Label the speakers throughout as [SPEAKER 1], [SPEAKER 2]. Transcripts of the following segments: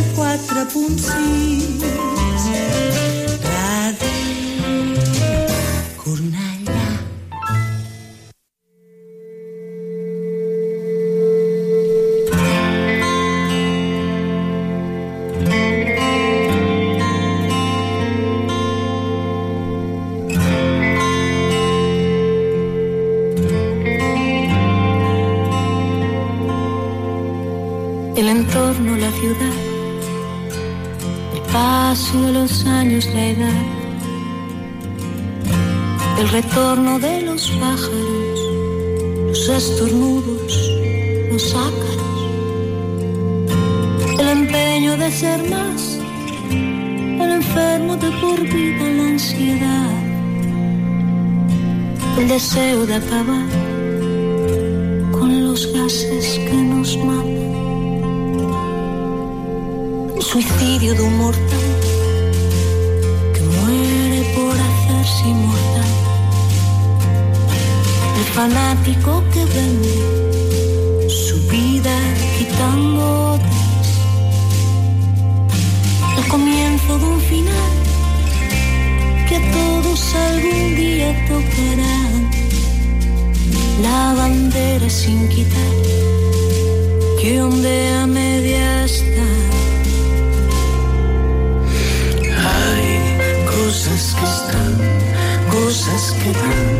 [SPEAKER 1] 4.6 los estornudos, los ácaros, el empeño de ser más, el enfermo de por vida, la ansiedad, el deseo de acabar con los gases que nos matan suicidio de un mortal fanático que vende su vida quitando. El comienzo de un final que todos algún día tocará. La bandera sin quitar que ondea media está.
[SPEAKER 2] cosas que están, cosas que dan,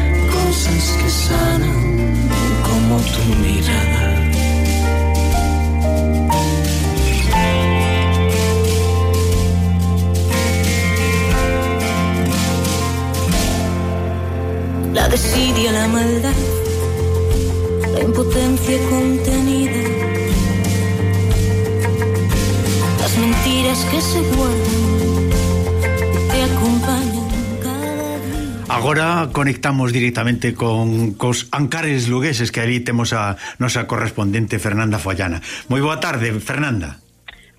[SPEAKER 1] maldad, la impotencia contenida, las mentiras que se guardan, te acompañan.
[SPEAKER 3] Agora conectamos directamente con cos Ancares Lugueses que ali temos a nosa correspondente Fernanda Follana. Moi boa tarde, Fernanda.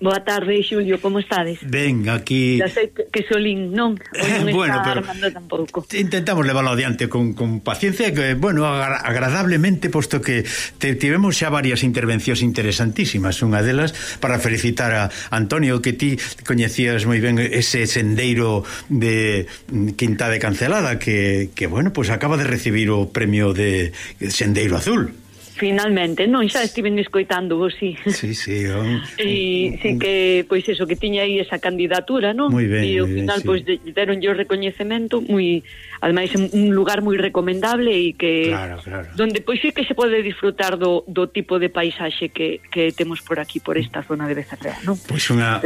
[SPEAKER 4] Boa tarde, Xulio, como estades?
[SPEAKER 3] Ben, aquí...
[SPEAKER 4] Ya sei que, que Solín non, non eh,
[SPEAKER 3] bueno,
[SPEAKER 4] está
[SPEAKER 3] pero
[SPEAKER 4] armando tampouco.
[SPEAKER 3] Intentamos leválo adiante con, con paciencia, que, bueno, agra agradablemente, posto que te, tivemos xa varias intervencións interesantísimas, unha delas para felicitar a Antonio, que ti coñecías moi ben ese sendeiro de mm, Quinta de Cancelada, que, que bueno, pues acaba de recibir o premio de Sendeiro Azul.
[SPEAKER 4] Finalmente, non, xa estiven escoitando vos, sí.
[SPEAKER 3] Sí, sí, un,
[SPEAKER 4] E sí que, pois eso, que tiña aí esa candidatura, non?
[SPEAKER 3] Moi ben,
[SPEAKER 4] E ao
[SPEAKER 3] final, ben, sí.
[SPEAKER 4] pois, deron yo recoñecemento moi ademais é un lugar moi recomendable e que
[SPEAKER 3] claro, claro.
[SPEAKER 4] donde pois sí que se pode disfrutar do, do tipo de paisaxe que, que temos por aquí, por esta zona de Becerrea, non?
[SPEAKER 3] Pois unha,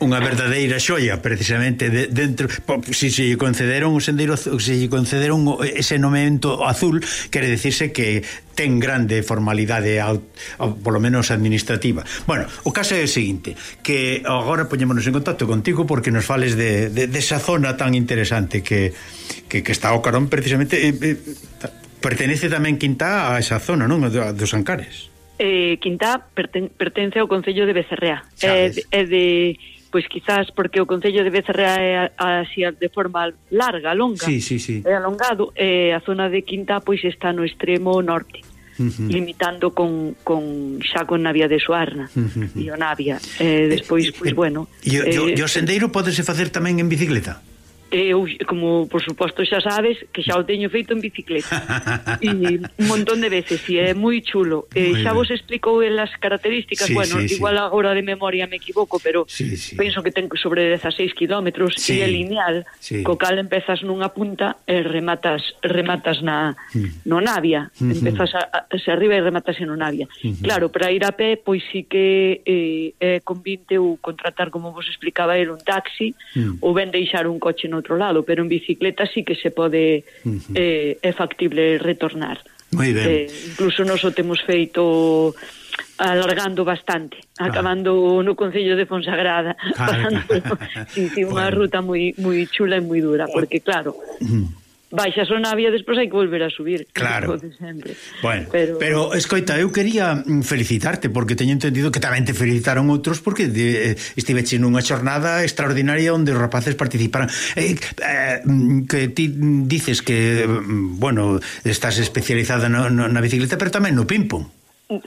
[SPEAKER 3] unha verdadeira xoia, precisamente de, dentro, po, si se si concederon o sendeiro, se si concederon ese nomento azul, quere decirse que ten grande formalidade ao, ao, polo menos administrativa. Bueno, o caso é o seguinte, que agora poñémonos en contacto contigo porque nos fales de, de, de esa zona tan interesante que, que que está o Carón precisamente eh, eh, pertenece tamén Quintá a esa zona, non? Dos Ancares.
[SPEAKER 4] Eh, Quintá perten, pertence ao Concello de Becerrea. É eh, de, pois quizás porque o Concello de Becerrea é así de forma larga, longa,
[SPEAKER 3] sí, sí, sí.
[SPEAKER 4] é alongado, e a zona de Quintá pois está no extremo norte.
[SPEAKER 3] Uh -huh.
[SPEAKER 4] limitando con, con xa con Navia de Suarna
[SPEAKER 3] uh -huh.
[SPEAKER 4] e o Navia eh, despois, pois, eh, bueno
[SPEAKER 3] e
[SPEAKER 4] eh,
[SPEAKER 3] o sendeiro podese facer tamén en bicicleta?
[SPEAKER 4] Eu, como por suposto xa sabes, que xa o teño feito en bicicleta e un montón de veces e é moi chulo e
[SPEAKER 3] moi
[SPEAKER 4] xa
[SPEAKER 3] ben.
[SPEAKER 4] vos explicou as características
[SPEAKER 3] sí,
[SPEAKER 4] bueno,
[SPEAKER 3] sí,
[SPEAKER 4] igual sí. agora de memoria me equivoco pero
[SPEAKER 3] sí, sí.
[SPEAKER 4] penso que ten sobre 16 kilómetros
[SPEAKER 3] sí,
[SPEAKER 4] e é lineal
[SPEAKER 3] sí.
[SPEAKER 4] co cal empezas nunha punta e rematas rematas na mm. no Navia
[SPEAKER 3] mm-hmm.
[SPEAKER 4] empezas a, a, se arriba e rematas en no Navia mm-hmm. claro, para ir a pé pois sí que eh, eh, convinte ou contratar como vos explicaba era un taxi
[SPEAKER 3] mm.
[SPEAKER 4] ou ben deixar un coche no outro lado, pero en bicicleta sí que se pode uh -huh. eh, é factible retornar.
[SPEAKER 3] Moi ben.
[SPEAKER 4] Eh, incluso noso temos feito alargando bastante,
[SPEAKER 3] claro.
[SPEAKER 4] acabando no Concello de Fonsagrada,
[SPEAKER 3] claro.
[SPEAKER 4] pasando sí, sí, unha
[SPEAKER 3] bueno.
[SPEAKER 4] ruta moi moi chula e moi dura, eh. porque claro, uh -huh baixas o navia despois hai que volver a subir.
[SPEAKER 3] Claro.
[SPEAKER 4] Sempre.
[SPEAKER 3] Bueno, pero... pero escoita, eu quería mm, felicitarte porque teño entendido que tamén te felicitaron outros porque de, eh, estiveche nunha xornada extraordinaria onde os rapaces participaran. Eh, eh, mm, que ti dices que mm, bueno, estás especializada no, no, na bicicleta, pero tamén no ping pong.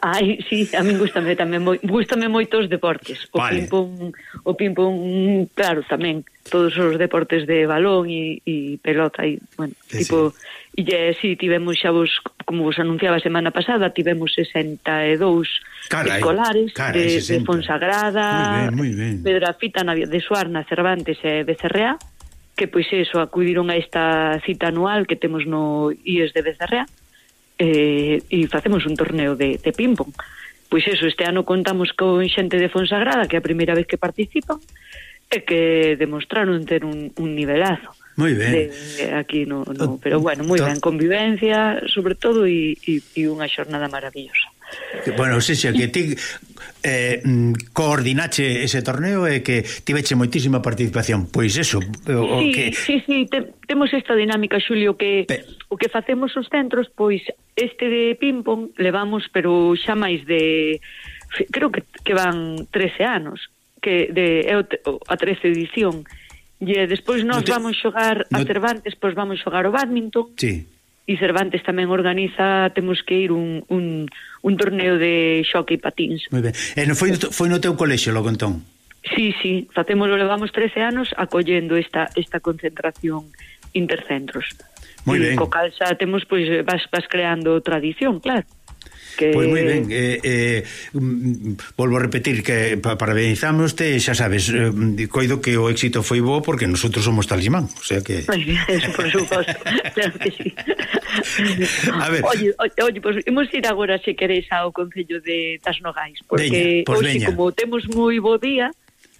[SPEAKER 4] Ai, sí, a min gustame tamén moi, gustame moito os deportes. O vale. ping-pong, o ping-pong, claro, tamén todos os deportes de balón e, e pelota e, bueno, sí, tipo sí. e si sí, tivemos xa vos como vos anunciaba a semana pasada, tivemos 62 carai, escolares carai, de, de Fonsagrada, muy ben, muy ben. Pedrafita de Suarna, Cervantes e Becerrea que pois eso, acudiron a esta cita anual que temos no IES de Becerrea eh, e facemos un torneo de, de ping-pong. Pois eso, este ano contamos con xente de Fonsagrada, que é a primeira vez que participan, e que demostraron ter un, un nivelazo.
[SPEAKER 3] Moi ben. De,
[SPEAKER 4] aquí no, no, ah, pero bueno, moi ben, convivencia, sobre todo, e, e, e unha xornada maravillosa.
[SPEAKER 3] Bueno, Sexa, que ti eh, mm, coordinache ese torneo e que tiveche moitísima participación. Pois eso, o,
[SPEAKER 4] sí,
[SPEAKER 3] que
[SPEAKER 4] Sí, sí, te, temos esta dinámica, Xulio, que Pe... o que facemos os centros, pois este de ping-pong levamos, pero xa máis de creo que, que van 13 anos, que de é a 13 edición. E despois nós no te... vamos xogar no... a Cervantes, pois vamos xogar o badminton.
[SPEAKER 3] Sí
[SPEAKER 4] e Cervantes tamén organiza, temos que ir un, un, un torneo de xoque e patins.
[SPEAKER 3] Moi ben. E eh, non foi, foi no teu colexio logo entón?
[SPEAKER 4] Sí, sí, facémolo, levamos 13 anos acollendo esta, esta concentración intercentros.
[SPEAKER 3] Moi ben.
[SPEAKER 4] Co cal xa temos, pois, vas, vas creando tradición, claro
[SPEAKER 3] que... Pois moi ben, eh, eh, mm, volvo a repetir que parabenizámoste, xa sabes, eh, coido que o éxito foi bo porque nosotros somos talismán, o sea que...
[SPEAKER 4] Pois eso, por suposto, claro que sí.
[SPEAKER 3] A ver...
[SPEAKER 4] Oye, oye pois, pues, imos ir agora, se queréis, ao Concello de Tas Nogais, porque veña, pues, hoxe, como temos moi bo día,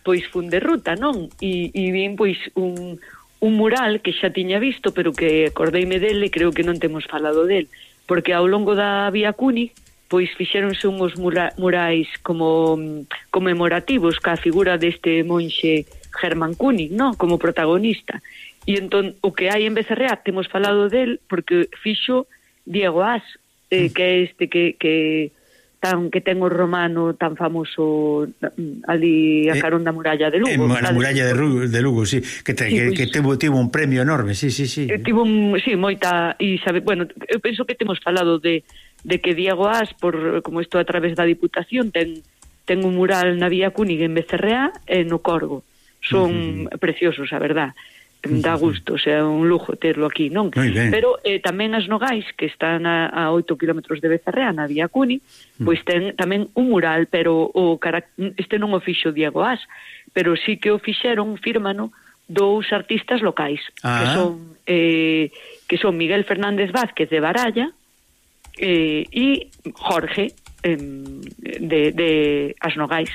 [SPEAKER 4] pois fun de ruta, non? E, e vin, pois, un, un mural que xa tiña visto, pero que acordeime dele, creo que non temos falado dele, porque ao longo da Vía Cuni pois fixéronse unhos mura, murais como mm, conmemorativos ca figura deste monxe Germán Cunic, non? Como protagonista. E entón, o que hai en Becerrea, temos falado del, porque fixo Diego As, eh, mm. que é este que, que tan que ten o romano tan famoso mm, ali a eh, carón da muralla de Lugo.
[SPEAKER 3] Eh, a muralla de Lugo, de Lugo, sí, que te, sí, que, pues, que tivo, tivo un premio enorme, sí, sí, sí.
[SPEAKER 4] Eh, tivo un, sí, moita e sabe, bueno, eu penso que temos falado de de que Diego As por como isto a través da Diputación ten ten un mural na Vía Cúnig en Becerrea e no Corgo. Son uh -huh. preciosos, a verdade dá gusto, o sea, un lujo terlo aquí, non? Pero eh, tamén as Nogais, que están a, a 8 km de Becerrea, na Vía Cuni, mm. pois ten tamén un mural, pero o este non o fixo Diego As, pero sí que o fixeron, firmano, dous artistas locais, ah. que son eh, que son Miguel Fernández Vázquez de Baralla eh, e Jorge eh, de, de As Nogais.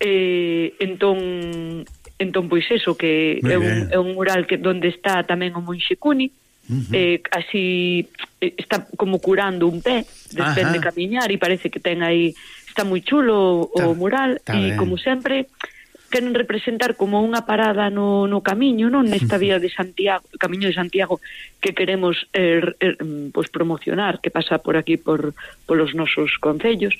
[SPEAKER 4] Eh, entón, Entón, pois eso, que é un, é un mural que donde está tamén o Monxe Cuni, Uh -huh. eh, así eh, está como curando un pé despois de camiñar e parece que ten aí está moi chulo o o mural e como sempre queren representar como unha parada no, no camiño, non nesta vía de Santiago, camiño de Santiago que queremos eh, eh, pois promocionar, que pasa por aquí por polos nosos concellos.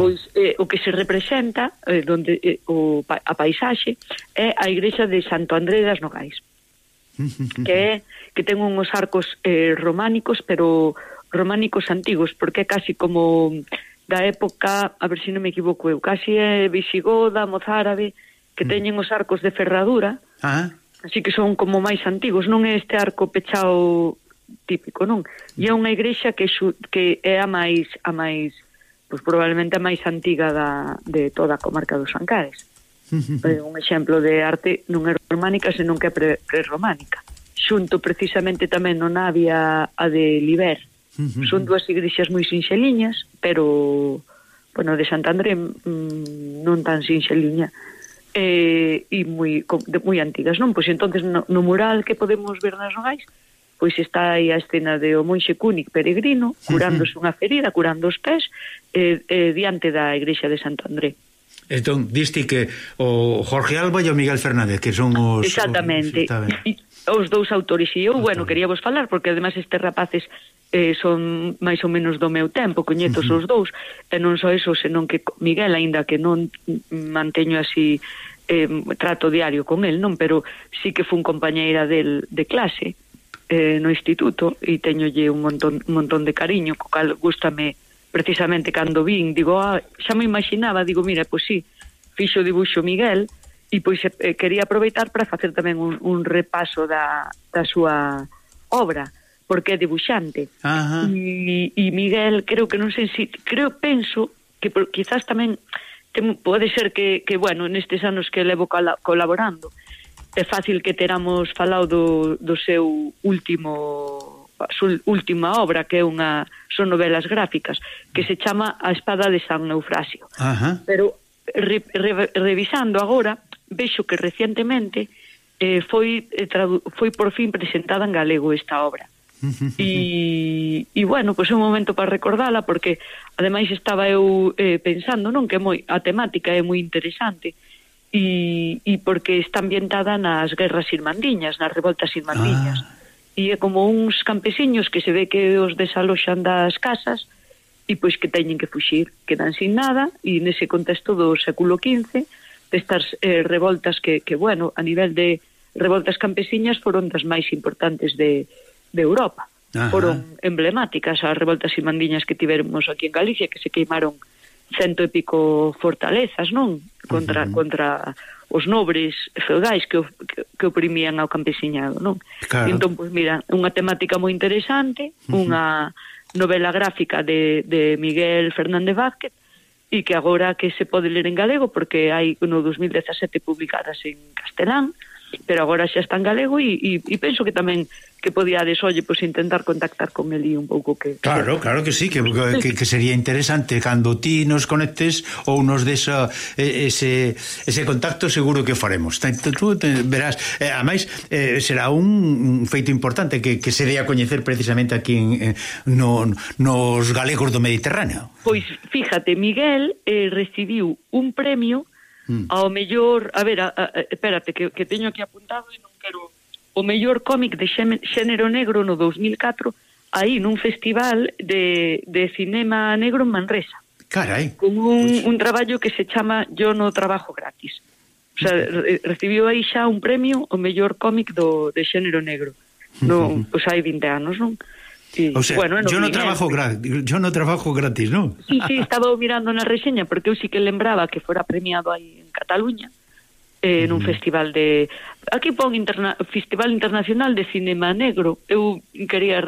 [SPEAKER 4] Pois eh, o que se representa eh, donde eh, o a paisaxe é a igrexa de Santo André das Nogais. que é que ten uns arcos eh, románicos, pero románicos antigos, porque é casi como da época, a ver se si non me equivoco eu, casi é visigoda, mozárabe, que mm. teñen os arcos de ferradura.
[SPEAKER 3] Ah.
[SPEAKER 4] Así que son como máis antigos, non é este arco pechado típico, non? E é unha igrexa que xu, que é a máis a máis pois probablemente a máis antiga da, de toda a comarca dos Ancares. É eh, un exemplo de arte non é románica, senón que é prerrománica. Xunto precisamente tamén non había a de Liber. Son dúas igrexas moi sinxeliñas, pero bueno, de Santandré mmm, non tan sinxeliña, eh, e moi, de, moi antigas, non? Pois entonces no, no mural que podemos ver nas nogais, pois está aí a escena de o monxe Cúnic peregrino, curándose unha ferida, curando os pés, eh, eh, diante da igrexa de Santo André.
[SPEAKER 3] Entón, diste que o Jorge Alba e o Miguel Fernández, que son os...
[SPEAKER 4] Exactamente. Os, os dous autores e eu, bueno, quería vos falar porque además estes rapaces eh, son máis ou menos do meu tempo, coñetos uh -huh. os dous, e non só eso, senón que Miguel, aínda que non manteño así eh, trato diario con el, non, pero sí que fun compañeira del de clase eh, no instituto e teñolle un montón, un montón de cariño, co cal gustame precisamente cando vin, digo, ah, xa me imaginaba, digo, mira, pois pues sí, fixo dibuixo Miguel, E pois eh, quería aproveitar para facer tamén un, un repaso da, da súa obra, porque é dibuixante E, e Miguel, creo que non sei se... Creo, penso, que por, quizás tamén tem, pode ser que, que, bueno, nestes anos que levo cala, colaborando, é fácil que teramos falado do, do seu último súa última obra que é unha son novelas gráficas que se chama A espada de San Eufrasio.
[SPEAKER 3] Ajá.
[SPEAKER 4] Pero re, re, revisando agora vexo que recientemente eh, foi, eh, foi por fin presentada en galego esta obra. E, e bueno, pois é un momento para recordala porque ademais estaba eu eh, pensando non que moi a temática é moi interesante e, e porque está ambientada nas guerras irmandiñas, nas revoltas irmandiñas. Ah. E é como uns campesiños que se ve que os desaloxan das casas e pois que teñen que fuxir, quedan sin nada e nese contexto do século XV estas eh, revoltas que, que, bueno, a nivel de revoltas campesiñas foron das máis importantes de, de Europa. Ajá. Foron emblemáticas as revoltas imandiñas que tivermos aquí en Galicia, que se queimaron cento e pico fortalezas, non? Contra, uh -huh. contra os nobres feudais que, que, que oprimían ao campesiñado, non? Claro. Entón, pois, mira, unha temática moi interesante, uh -huh. unha novela gráfica de, de Miguel Fernández Vázquez, e que agora que se pode ler en galego porque hai no 2017 publicadas en castelán, pero agora xa está en galego e, e, e penso que tamén que podíades, oye, pois pues, intentar contactar con Eli un pouco que...
[SPEAKER 3] Claro, claro que sí, que, que, que sería interesante cando ti nos conectes ou nos des eh, ese, ese contacto seguro que faremos. Tú verás, eh, amais, eh, será un feito importante que, que se dé a coñecer precisamente aquí en, eh, no, nos galegos do Mediterráneo.
[SPEAKER 4] Pois, fíjate, Miguel eh, recibiu un premio Mm. Ao mellor, a ver, a, a, espérate, que, que teño aquí apuntado e non quero... O mellor cómic de xénero negro no 2004 aí nun festival de, de cinema negro en Manresa.
[SPEAKER 3] Carai.
[SPEAKER 4] Con un, pois. un traballo que se chama Yo no trabajo gratis. O sea, mm. re, recibiu aí xa un premio o mellor cómic do, de xénero negro. No, mm. pois pues hai 20 anos, non?
[SPEAKER 3] Uh Sí. O sea, bueno, yo no trabajo gratis, yo no trabajo gratis, ¿no?
[SPEAKER 4] Sí, sí, estaba mirando na reseña, porque eu sí que lembraba que fora premiado aí en Cataluña eh, nun mm. festival de aquí pon interna Festival Internacional de Cinema Negro. Eu quería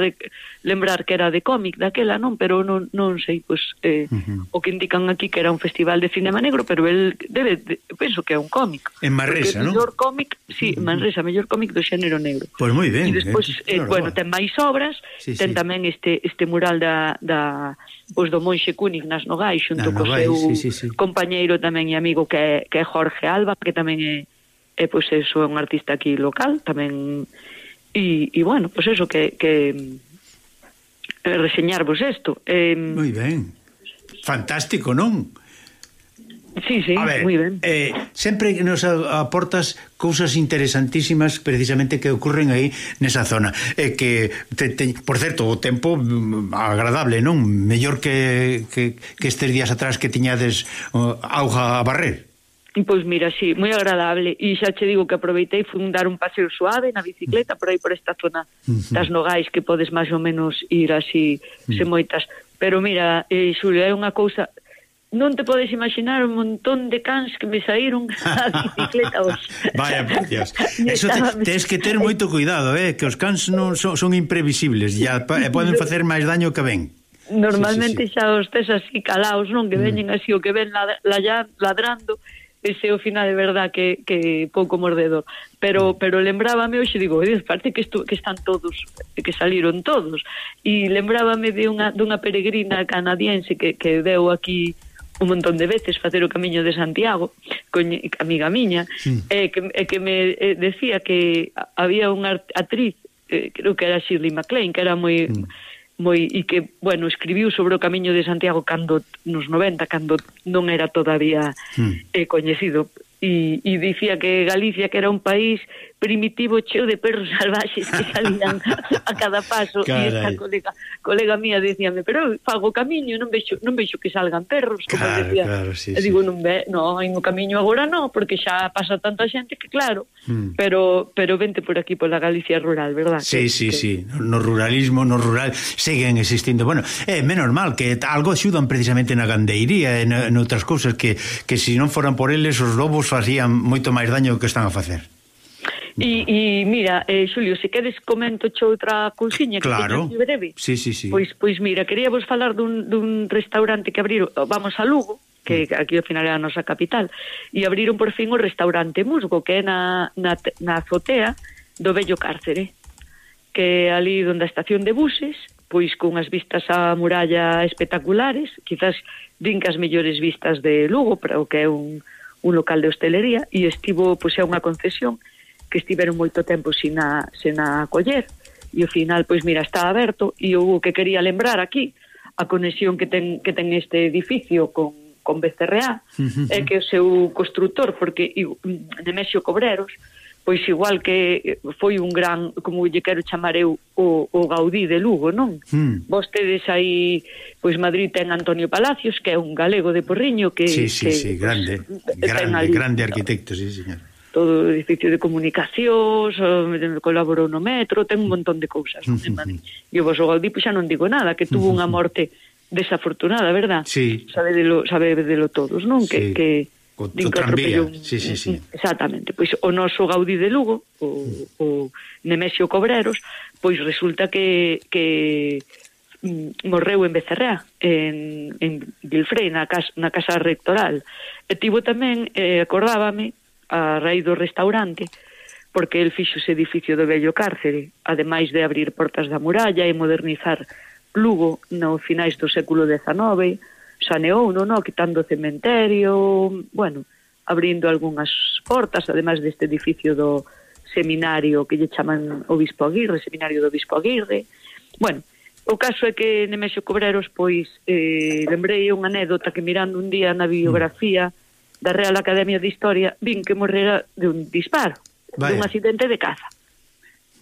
[SPEAKER 4] lembrar que era de cómic daquela, non, pero non non sei, pois eh, uh -huh. o que indican aquí que era un festival de cinema negro, pero el debe de, penso que é un cómic.
[SPEAKER 3] En Manresa, non?
[SPEAKER 4] Mellor cómic, si, sí, uh -huh. Manresa, mellor cómic do xénero negro.
[SPEAKER 3] Pois pues moi ben.
[SPEAKER 4] E despois eh, eh, claro, bueno, ten máis obras, sí, ten sí. tamén este este mural da da pois do Monxe Cúnig nas Nogais xunto co seu sí, sí, sí. compañeiro tamén e amigo que é, que é Jorge Alba, que tamén é e pois eso é un artista aquí local tamén e, e bueno, pois eso que, que eh, reseñarvos isto
[SPEAKER 3] eh, moi ben fantástico, non?
[SPEAKER 4] Sí, sí,
[SPEAKER 3] ver,
[SPEAKER 4] moi ben.
[SPEAKER 3] Eh, sempre nos aportas cousas interesantísimas precisamente que ocurren aí nesa zona. Eh, que te, te, por certo, o tempo mm, agradable, non? Mellor que, que, que estes días atrás que tiñades uh, auga a barrer.
[SPEAKER 4] Pois mira, sí, moi agradable E xa che digo que aproveitei Fui dar un paseo suave na bicicleta Por aí por esta zona das Nogais Que podes máis ou menos ir así mm. Se moitas Pero mira, eh, Xulio, é unha cousa non te podes imaginar un montón de cans que me saíron a bicicleta hoxe.
[SPEAKER 3] Vaya, por Dios. Eso te, tes que ter moito cuidado, eh, que os cans non son, son imprevisibles, ya e poden facer máis daño que ben.
[SPEAKER 4] Normalmente sí, sí, sí. xa os tes así calaos, non? Que mm. veñen así o que ven ladrando ese o final de verdad que, que pouco mordedor. Pero mm. pero lembrábame hoxe digo, parte que estu, que están todos que saliron todos e lembrábame de unha, dunha peregrina canadiense que, que deu aquí un montón de veces facer o camiño de Santiago con amiga miña sí. eh, que, eh, que me eh, decía que había unha actriz eh, creo que era Shirley MacLaine que era moi mm moi e que, bueno, escribiu sobre o camiño de Santiago cando nos 90, cando non era todavía mm. eh, coñecido e, e dicía que Galicia que era un país primitivo cheo de perros salvaxes que salían a cada paso Carai. e esta colega, colega mía decíame pero fago camiño, non vexo, non vexo que salgan perros como
[SPEAKER 3] claro,
[SPEAKER 4] decía
[SPEAKER 3] claro, sí,
[SPEAKER 4] e digo, sí. non ve, non, no camiño agora non porque xa pasa tanta xente que claro mm. pero pero vente por aquí pola Galicia rural, verdad?
[SPEAKER 3] Sí,
[SPEAKER 4] que,
[SPEAKER 3] sí,
[SPEAKER 4] que...
[SPEAKER 3] sí no ruralismo, no rural seguen existindo, bueno, é eh, menos mal que algo axudan precisamente na gandeiría e noutras cousas que, que se si non foran por eles os lobos facían moito máis daño que están a facer
[SPEAKER 4] E, e mira, eh, Xulio, se queres comento cho outra cousiña que
[SPEAKER 3] claro.
[SPEAKER 4] teño breve.
[SPEAKER 3] Sí, sí, sí.
[SPEAKER 4] Pois, pois mira, quería vos falar dun, dun restaurante que abriron, vamos a Lugo, que mm. aquí ao final é a nosa capital, e abriron por fin o restaurante Musgo, que é na, na, na azotea do Bello Cárcere, que é ali onde a estación de buses, pois cunhas vistas á muralla espectaculares, quizás din que as mellores vistas de Lugo, para o que é un, un local de hostelería, e estivo, pois é unha concesión, que estiveron moito tempo sin a, sin a coller e ao final, pois mira, está aberto e o que quería lembrar aquí a conexión que ten, que ten este edificio con, con Becerreá é que o seu constructor porque Nemesio Cobreros pois igual que foi un gran, como lle quero chamar eu, o, o Gaudí de Lugo, non? Mm. Vostedes aí, pois Madrid ten Antonio Palacios, que é un galego de Porriño que...
[SPEAKER 3] Sí, sí,
[SPEAKER 4] que,
[SPEAKER 3] sí, grande, grande, ali, grande arquitecto, sí, señor
[SPEAKER 4] todo o edificio de comunicacións, colaborou no metro, ten un montón de cousas non, en Madrid. E o Boso Galdipo pois, xa non digo nada, que tuvo unha morte desafortunada, verdad?
[SPEAKER 3] Sí.
[SPEAKER 4] Sabe de lo, sabe de lo todos, non?
[SPEAKER 3] Sí.
[SPEAKER 4] Que, que
[SPEAKER 3] Co, que un... sí, sí, sí.
[SPEAKER 4] Exactamente. Pois o noso Gaudí de Lugo, o, o Nemesio Cobreros, pois resulta que, que mm, morreu en Becerrea, en, en Vilfrei, na casa, na casa rectoral. E tivo tamén, eh, acordábame, a raíz do restaurante, porque el fixo ese edificio do vello cárcere, ademais de abrir portas da muralla e modernizar Lugo no finais do século XIX, saneou, non, no, quitando o cementerio, bueno, abrindo algunhas portas, ademais deste edificio do seminario que lle chaman Obispo Aguirre, seminario do Obispo Aguirre. Bueno, o caso é que Nemesio Cobreros, pois, eh, lembrei unha anécdota que mirando un día na biografía mm da Real Academia de Historia vin que morrera de un disparo, Vaya. dun accidente de caza.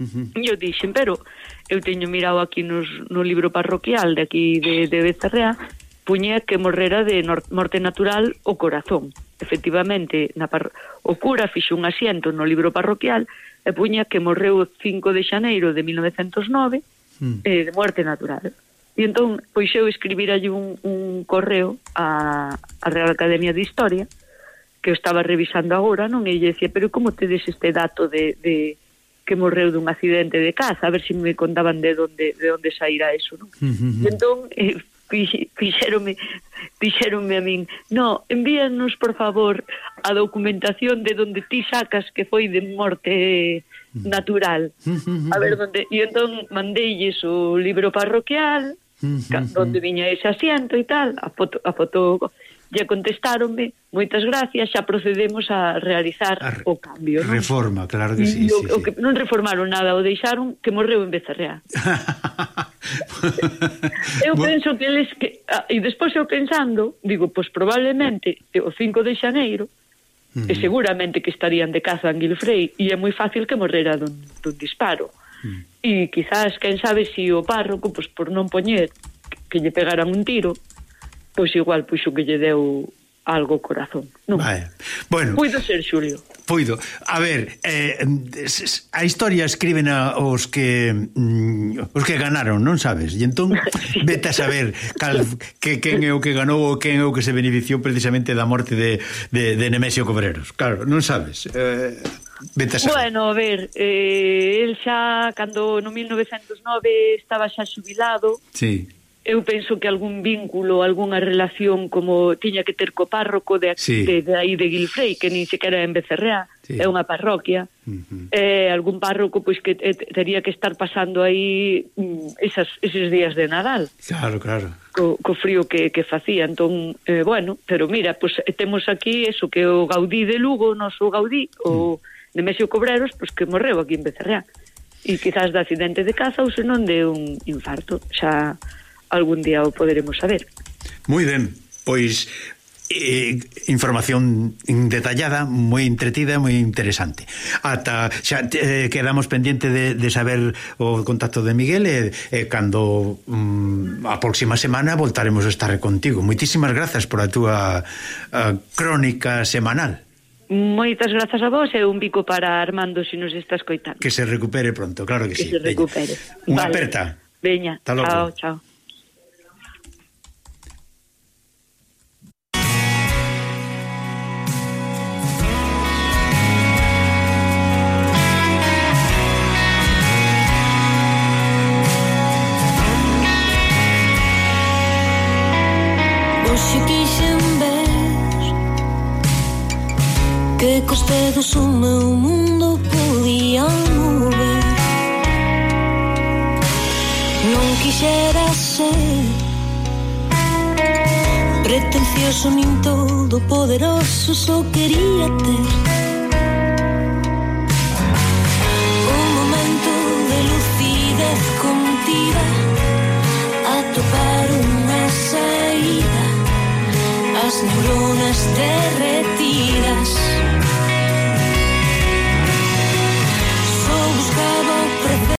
[SPEAKER 4] Uh -huh. Eu dixen, pero eu teño mirado aquí nos, no libro parroquial de aquí de, de Becerrea, puñía que morrera de morte natural o corazón. Efectivamente, na par... o cura fixo un asiento no libro parroquial e puña que morreu o 5 de xaneiro de 1909 mm. eh, de morte natural. E entón, pois eu escribir allí un, un correo a, a Real Academia de Historia que eu estaba revisando agora, non? E lle decía, pero como tedes este dato de, de que morreu dun accidente de caza? A ver se si me contaban de onde, de onde saíra eso, non? Uh -huh. entón, eh, fixeronme, fixeronme a min, no, envíanos, por favor, a documentación de donde ti sacas que foi de morte natural. A ver onde... E entón mandeilles o libro parroquial, onde viña ese asiento e tal, a foto, a foto lle contestaronme, moitas gracias, xa procedemos a realizar a re o cambio.
[SPEAKER 3] Non? Reforma, claro que mm, sí.
[SPEAKER 4] O,
[SPEAKER 3] sí,
[SPEAKER 4] o que non reformaron nada, o deixaron que morreu en Becerreá. eu penso que eles que ah, e despois eu pensando, digo, pois probablemente o 5 de xaneiro mm. e seguramente que estarían de caza en Gilfrey e é moi fácil que morrera dun, dun disparo. Mm. E quizás, quen sabe, se si o párroco, pois por non poñer que lle pegaran un tiro, pois igual puxo que lle deu algo corazón. Non.
[SPEAKER 3] Vale. Bueno.
[SPEAKER 4] Puido ser Xulio.
[SPEAKER 3] Puido. A ver, eh, a historia escriben a os que mm, os que ganaron, non sabes? E entón sí. vete a saber cal, que quen é o que ganou ou quen é o que se beneficiou precisamente da morte de, de, de Nemesio Cobreros. Claro, non sabes. Eh, vete a saber.
[SPEAKER 4] Bueno, a ver, eh, el xa cando no 1909 estaba xa xubilado.
[SPEAKER 3] Sí
[SPEAKER 4] eu penso que algún vínculo, algunha relación como tiña que ter co párroco de,
[SPEAKER 3] sí.
[SPEAKER 4] de, de aí de Gilfrey, que nin sequera en Becerreá, sí. é unha parroquia. Uh -huh. eh, algún párroco pois que eh, teria que estar pasando aí mm, esas, eses días de Nadal.
[SPEAKER 3] Claro, claro.
[SPEAKER 4] Co, co frío que, que facía, entón, eh, bueno, pero mira, pois eh, temos aquí eso que o Gaudí de Lugo, o noso Gaudí, o uh -huh. de Mesio Cobreros, pois que morreu aquí en Becerreá. E quizás de accidente de caza ou senón de un infarto, xa... O sea, algún día o poderemos saber.
[SPEAKER 3] Moi ben, pois eh, información detallada, moi entretida, moi interesante. Ata xa eh, quedamos pendiente de, de saber o contacto de Miguel e eh, eh, cando mm, a próxima semana voltaremos a estar contigo. Moitísimas grazas por a túa a, crónica semanal.
[SPEAKER 4] Moitas grazas a vos e un bico para Armando se si nos está escoitando.
[SPEAKER 3] Que se recupere pronto, claro que,
[SPEAKER 4] que
[SPEAKER 3] sí.
[SPEAKER 4] Que se recupere.
[SPEAKER 3] Unha vale. aperta.
[SPEAKER 4] Veña. Chao, chao.
[SPEAKER 1] Hoxe quixen ver Que cos dedos o meu mundo podía mover Non quixera ser Pretencioso nin todo poderoso Só quería ter te retiras.